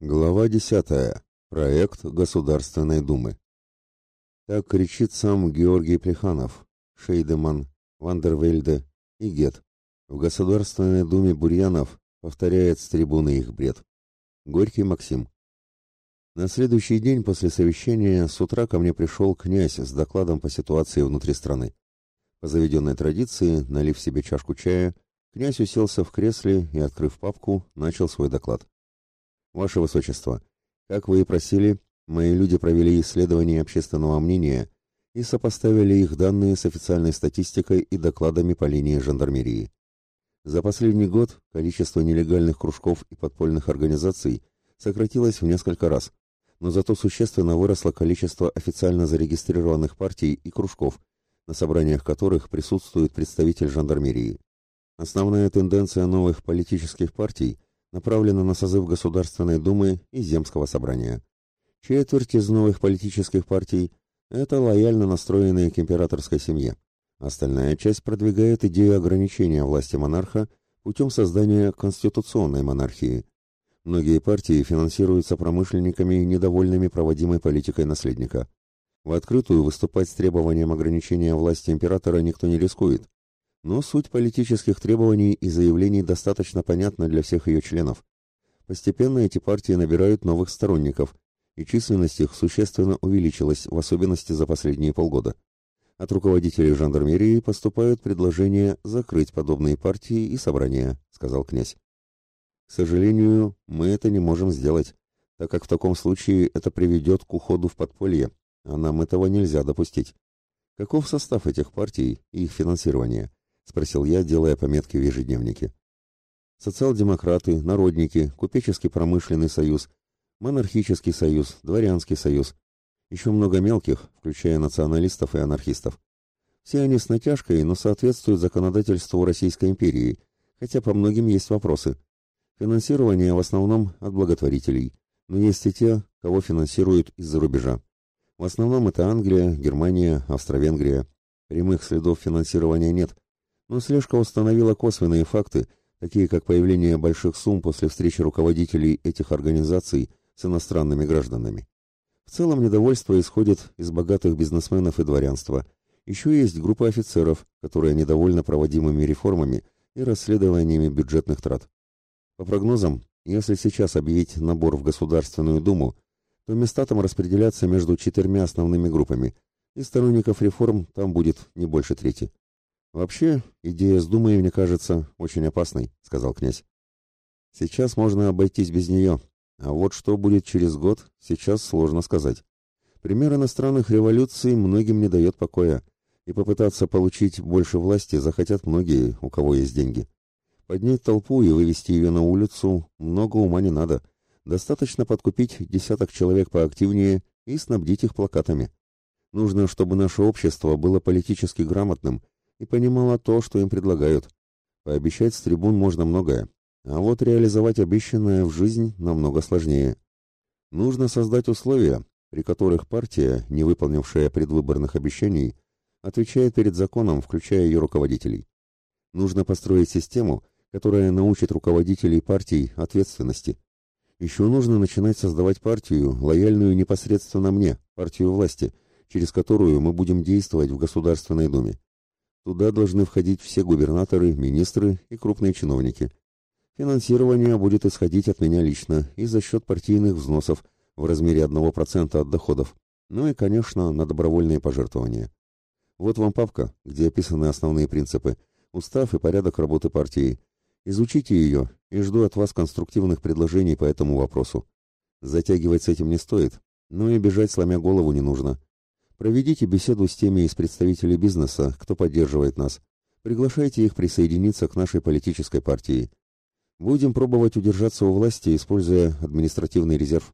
Глава 10. Проект Государственной Думы. Так кричит сам Георгий Плеханов, Шейдеман, Вандервельде и Гет. В Государственной Думе Бурьянов повторяет с трибуны их бред. Горький Максим. На следующий день после совещания с утра ко мне пришел князь с докладом по ситуации внутри страны. По заведенной традиции, налив себе чашку чая, князь уселся в кресле и, открыв папку, начал свой доклад. Ваше Высочество, как вы и просили, мои люди провели исследование общественного мнения и сопоставили их данные с официальной статистикой и докладами по линии жандармерии. За последний год количество нелегальных кружков и подпольных организаций сократилось в несколько раз, но зато существенно выросло количество официально зарегистрированных партий и кружков, на собраниях которых присутствует представитель жандармерии. Основная тенденция новых политических партий направлена на созыв Государственной Думы и Земского собрания. Четверть из новых политических партий – это лояльно настроенные к императорской семье. Остальная часть продвигает идею ограничения власти монарха путем создания конституционной монархии. Многие партии финансируются промышленниками, недовольными проводимой политикой наследника. В открытую выступать с требованием ограничения власти императора никто не рискует, но суть политических требований и заявлений достаточно понятна для всех ее членов. Постепенно эти партии набирают новых сторонников, и численность их существенно увеличилась, в особенности за последние полгода. От руководителей жандармерии поступают предложения закрыть подобные партии и собрания, сказал князь. К сожалению, мы это не можем сделать, так как в таком случае это приведет к уходу в подполье, а нам этого нельзя допустить. Каков состав этих партий и их финансирование? Спросил я, делая пометки в ежедневнике. Социал-демократы, народники, купеческий промышленный союз, монархический союз, дворянский союз. Еще много мелких, включая националистов и анархистов. Все они с натяжкой, но соответствуют законодательству Российской империи, хотя по многим есть вопросы. Финансирование в основном от благотворителей, но есть и те, кого финансируют из-за рубежа. В основном это Англия, Германия, Австро-Венгрия. Прямых следов финансирования нет – но слежка установила косвенные факты, такие как появление больших сумм после встречи руководителей этих организаций с иностранными гражданами. В целом недовольство исходит из богатых бизнесменов и дворянства. Еще есть группа офицеров, которые недовольны проводимыми реформами и расследованиями бюджетных трат. По прогнозам, если сейчас объявить набор в Государственную Думу, то места там распределятся между четырьмя основными группами, и сторонников реформ там будет не больше трети. Вообще, идея с Думой, мне кажется, очень опасной, сказал князь. Сейчас можно обойтись без нее, а вот что будет через год, сейчас сложно сказать. Пример иностранных революций многим не дает покоя, и попытаться получить больше власти захотят многие, у кого есть деньги. Поднять толпу и вывести ее на улицу много ума не надо. Достаточно подкупить десяток человек поактивнее и снабдить их плакатами. Нужно, чтобы наше общество было политически грамотным и понимала то, что им предлагают. Пообещать с трибун можно многое, а вот реализовать обещанное в жизнь намного сложнее. Нужно создать условия, при которых партия, не выполнившая предвыборных обещаний, отвечает перед законом, включая ее руководителей. Нужно построить систему, которая научит руководителей партий ответственности. Еще нужно начинать создавать партию, лояльную непосредственно мне, партию власти, через которую мы будем действовать в Государственной Думе. Туда должны входить все губернаторы, министры и крупные чиновники. Финансирование будет исходить от меня лично и за счет партийных взносов в размере 1% от доходов, ну и, конечно, на добровольные пожертвования. Вот вам папка, где описаны основные принципы, устав и порядок работы партии. Изучите ее и жду от вас конструктивных предложений по этому вопросу. Затягивать с этим не стоит, но и бежать сломя голову не нужно. Проведите беседу с теми из представителей бизнеса, кто поддерживает нас. Приглашайте их присоединиться к нашей политической партии. Будем пробовать удержаться у власти, используя административный резерв.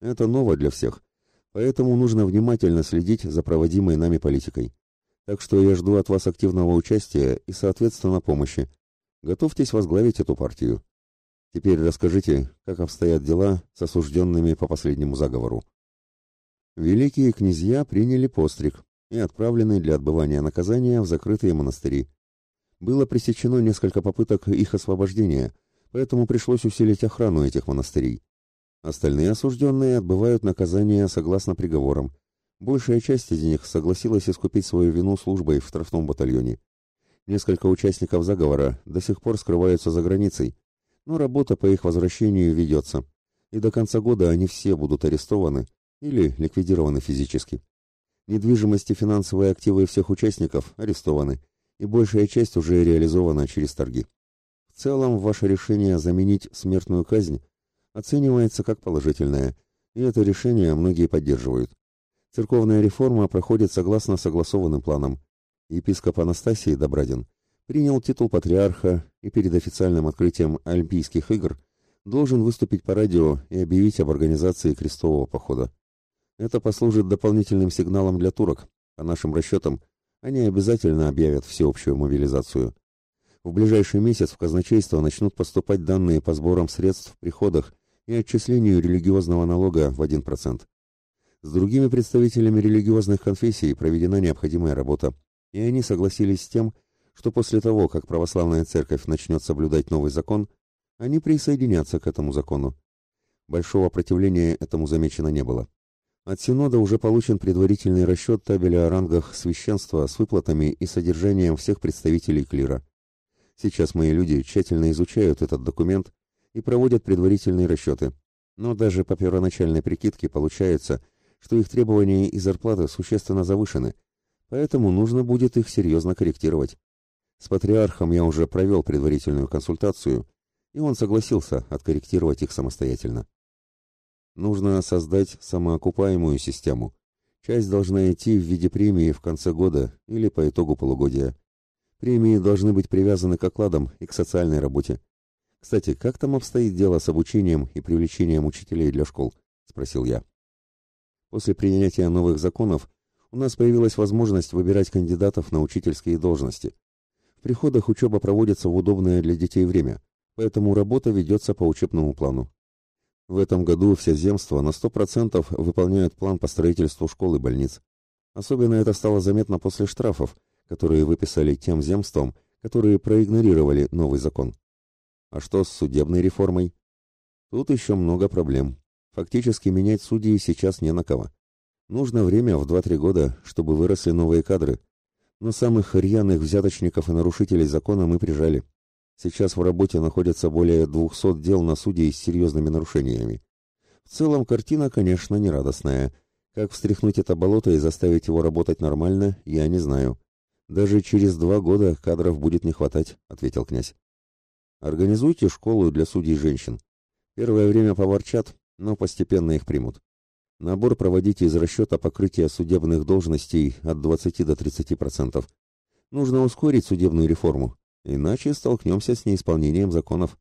Это ново для всех, поэтому нужно внимательно следить за проводимой нами политикой. Так что я жду от вас активного участия и, соответственно, помощи. Готовьтесь возглавить эту партию. Теперь расскажите, как обстоят дела с осужденными по последнему заговору. Великие князья приняли постриг и отправлены для отбывания наказания в закрытые монастыри. Было пресечено несколько попыток их освобождения, поэтому пришлось усилить охрану этих монастырей. Остальные осужденные отбывают наказание согласно приговорам. Большая часть из них согласилась искупить свою вину службой в штрафном батальоне. Несколько участников заговора до сих пор скрываются за границей, но работа по их возвращению ведется, и до конца года они все будут арестованы или ликвидированы физически. Недвижимость и финансовые активы всех участников арестованы, и большая часть уже реализована через торги. В целом, ваше решение заменить смертную казнь оценивается как положительное, и это решение многие поддерживают. Церковная реформа проходит согласно согласованным планам. Епископ Анастасий Добрадин принял титул патриарха и перед официальным открытием Олимпийских игр должен выступить по радио и объявить об организации крестового похода. Это послужит дополнительным сигналом для турок. По нашим расчетам, они обязательно объявят всеобщую мобилизацию. В ближайший месяц в казначейство начнут поступать данные по сборам средств в приходах и отчислению религиозного налога в 1%. С другими представителями религиозных конфессий проведена необходимая работа, и они согласились с тем, что после того, как православная церковь начнет соблюдать новый закон, они присоединятся к этому закону. Большого противления этому замечено не было. От Синода уже получен предварительный расчет табеля о рангах священства с выплатами и содержанием всех представителей клира. Сейчас мои люди тщательно изучают этот документ и проводят предварительные расчеты. Но даже по первоначальной прикидке получается, что их требования и зарплаты существенно завышены, поэтому нужно будет их серьезно корректировать. С патриархом я уже провел предварительную консультацию, и он согласился откорректировать их самостоятельно. Нужно создать самоокупаемую систему. Часть должна идти в виде премии в конце года или по итогу полугодия. Премии должны быть привязаны к окладам и к социальной работе. Кстати, как там обстоит дело с обучением и привлечением учителей для школ? спросил я. После принятия новых законов у нас появилась возможность выбирать кандидатов на учительские должности. В приходах учеба проводится в удобное для детей время, поэтому работа ведется по учебному плану. В этом году все земства на 100% выполняют план по строительству школ и больниц. Особенно это стало заметно после штрафов, которые выписали тем земствам, которые проигнорировали новый закон. А что с судебной реформой? Тут еще много проблем. Фактически менять судьи сейчас не на кого. Нужно время в 2-3 года, чтобы выросли новые кадры. Но самых рьяных взяточников и нарушителей закона мы прижали. Сейчас в работе находятся более 200 дел на судей с серьезными нарушениями. В целом картина, конечно, нерадостная. Как встряхнуть это болото и заставить его работать нормально, я не знаю. Даже через два года кадров будет не хватать, ответил князь. Организуйте школу для судей женщин. Первое время поворчат, но постепенно их примут. Набор проводите из расчета покрытия судебных должностей от 20 до 30%. Нужно ускорить судебную реформу, иначе столкнемся с неисполнением законов.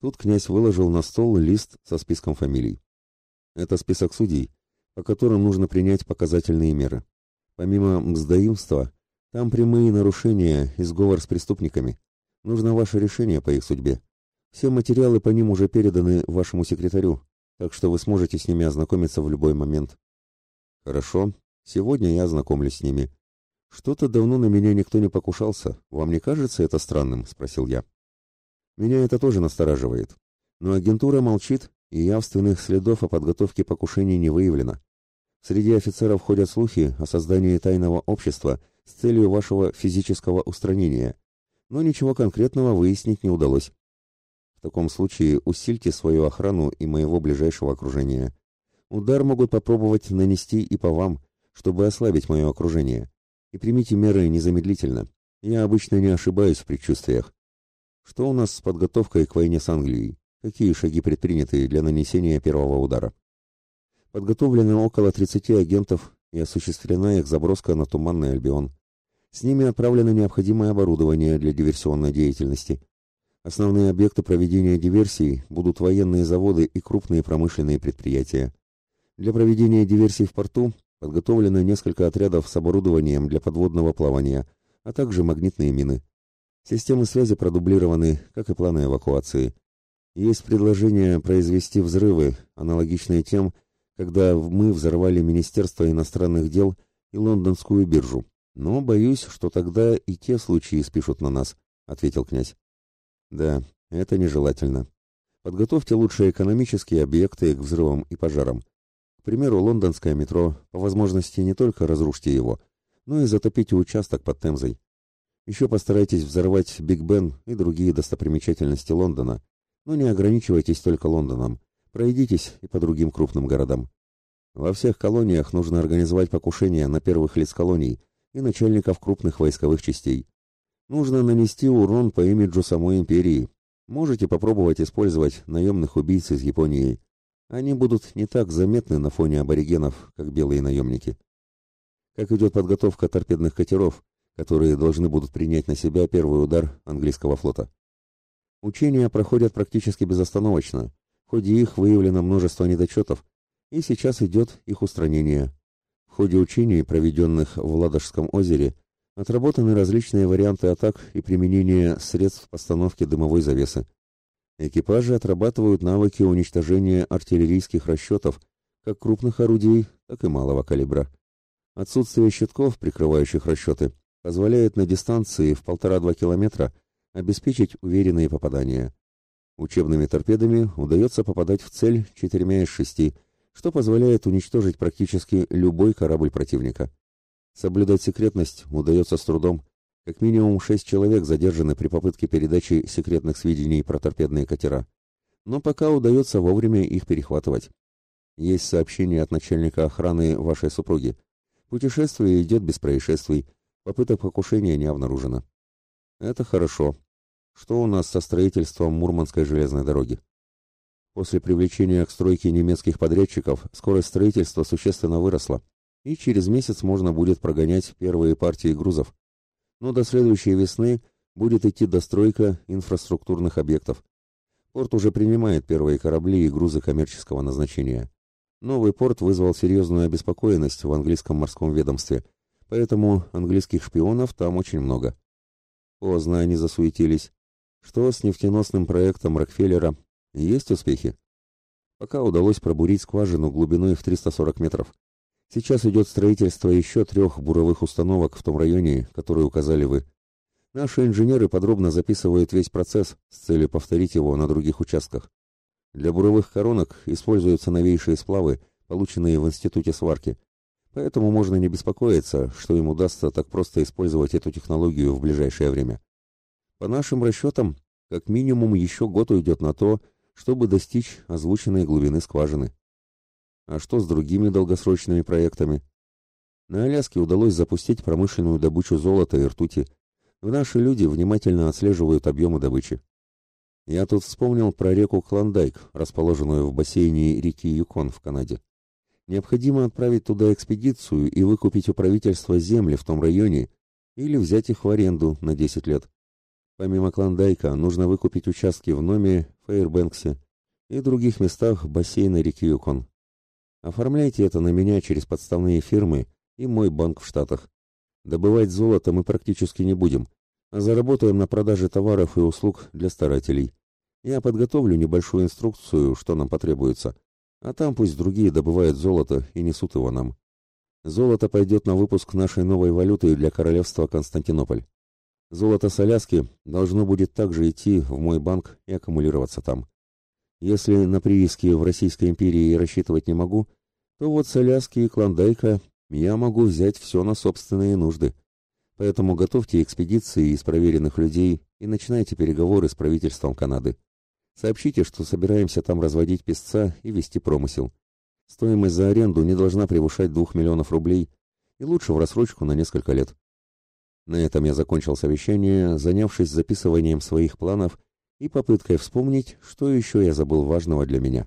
Тут князь выложил на стол лист со списком фамилий. Это список судей, по которым нужно принять показательные меры. Помимо мздоимства, там прямые нарушения и сговор с преступниками. Нужно ваше решение по их судьбе. Все материалы по ним уже переданы вашему секретарю, так что вы сможете с ними ознакомиться в любой момент. Хорошо, сегодня я ознакомлюсь с ними. Что-то давно на меня никто не покушался. Вам не кажется это странным, спросил я. Меня это тоже настораживает. Но агентура молчит, и явственных следов о подготовке покушений не выявлено. Среди офицеров ходят слухи о создании тайного общества с целью вашего физического устранения, но ничего конкретного выяснить не удалось. В таком случае усильте свою охрану и моего ближайшего окружения. Удар могут попробовать нанести и по вам, чтобы ослабить мое окружение. И примите меры незамедлительно. Я обычно не ошибаюсь в предчувствиях. Что у нас с подготовкой к войне с Англией? Какие шаги предприняты для нанесения первого удара? Подготовлено около 30 агентов и осуществлена их заброска на Туманный Альбион. С ними отправлено необходимое оборудование для диверсионной деятельности – Основные объекты проведения диверсий будут военные заводы и крупные промышленные предприятия. Для проведения диверсий в порту подготовлено несколько отрядов с оборудованием для подводного плавания, а также магнитные мины. Системы связи продублированы, как и планы эвакуации. Есть предложение произвести взрывы, аналогичные тем, когда мы взорвали Министерство иностранных дел и лондонскую биржу. Но боюсь, что тогда и те случаи спишут на нас, ответил князь. Да, это нежелательно. Подготовьте лучшие экономические объекты к взрывам и пожарам. К примеру, лондонское метро, по возможности не только разрушьте его, но и затопите участок под Темзой. Еще постарайтесь взорвать Биг Бен и другие достопримечательности Лондона, но не ограничивайтесь только Лондоном. Пройдитесь и по другим крупным городам. Во всех колониях нужно организовать покушение на первых лиц колоний и начальников крупных войсковых частей. Нужно нанести урон по имиджу самой империи. Можете попробовать использовать наемных убийц из Японии. Они будут не так заметны на фоне аборигенов, как белые наемники. Как идет подготовка торпедных катеров, которые должны будут принять на себя первый удар английского флота. Учения проходят практически безостановочно. В ходе их выявлено множество недочетов, и сейчас идет их устранение. В ходе учений, проведенных в Ладожском озере, отработаны различные варианты атак и применения средств постановки дымовой завесы. Экипажи отрабатывают навыки уничтожения артиллерийских расчетов, как крупных орудий, так и малого калибра. Отсутствие щитков, прикрывающих расчеты, позволяет на дистанции в полтора-два километра обеспечить уверенные попадания. Учебными торпедами удается попадать в цель четырьмя из шести, что позволяет уничтожить практически любой корабль противника. Соблюдать секретность удается с трудом. Как минимум шесть человек задержаны при попытке передачи секретных сведений про торпедные катера. Но пока удается вовремя их перехватывать. Есть сообщение от начальника охраны вашей супруги. Путешествие идет без происшествий, Попыток покушения не обнаружено. Это хорошо. Что у нас со строительством Мурманской железной дороги? После привлечения к стройке немецких подрядчиков скорость строительства существенно выросла, и через месяц можно будет прогонять первые партии грузов. Но до следующей весны будет идти достройка инфраструктурных объектов. Порт уже принимает первые корабли и грузы коммерческого назначения. Новый порт вызвал серьезную обеспокоенность в английском морском ведомстве, поэтому английских шпионов там очень много. Поздно они засуетились. Что с нефтеносным проектом Рокфеллера? Есть успехи? Пока удалось пробурить скважину глубиной в 340 метров. Сейчас идет строительство еще трех буровых установок в том районе, который указали вы. Наши инженеры подробно записывают весь процесс с целью повторить его на других участках. Для буровых коронок используются новейшие сплавы, полученные в Институте сварки, Поэтому можно не беспокоиться, что им удастся так просто использовать эту технологию в ближайшее время. По нашим расчетам, как минимум еще год уйдет на то, чтобы достичь озвученной глубины скважины. А что с другими долгосрочными проектами? На Аляске удалось запустить промышленную добычу золота и ртути. В наши люди внимательно отслеживают объемы добычи. Я тут вспомнил про реку Клондайк, расположенную в бассейне реки Юкон в Канаде. Необходимо отправить туда экспедицию и выкупить у правительства земли в том районе или взять их в аренду на 10 лет. Помимо Клондайка, нужно выкупить участки в Номе, Фейербэнксе и других местах бассейна реки Юкон. Оформляйте это на меня через подставные фирмы и мой банк в Штатах. Добывать золото мы практически не будем, а заработаем на продаже товаров и услуг для старателей. Я подготовлю небольшую инструкцию, что нам потребуется, а там пусть другие добывают золото и несут его нам. Золото пойдет на выпуск нашей новой валюты для королевства Константинополь. Золото с Аляски должно будет также идти в мой банк и аккумулироваться там. Если на прииски в Российской империи рассчитывать не могу, то вот с Аляски и Клондайка я могу взять все на собственные нужды. Поэтому готовьте экспедиции из проверенных людей и начинайте переговоры с правительством Канады. Сообщите, что собираемся там разводить песца и вести промысел. Стоимость за аренду не должна превышать двух миллионов рублей, и лучше в рассрочку на несколько лет. На этом я закончил совещание, занявшись записыванием своих планов и попыткой вспомнить, что еще я забыл важного для меня.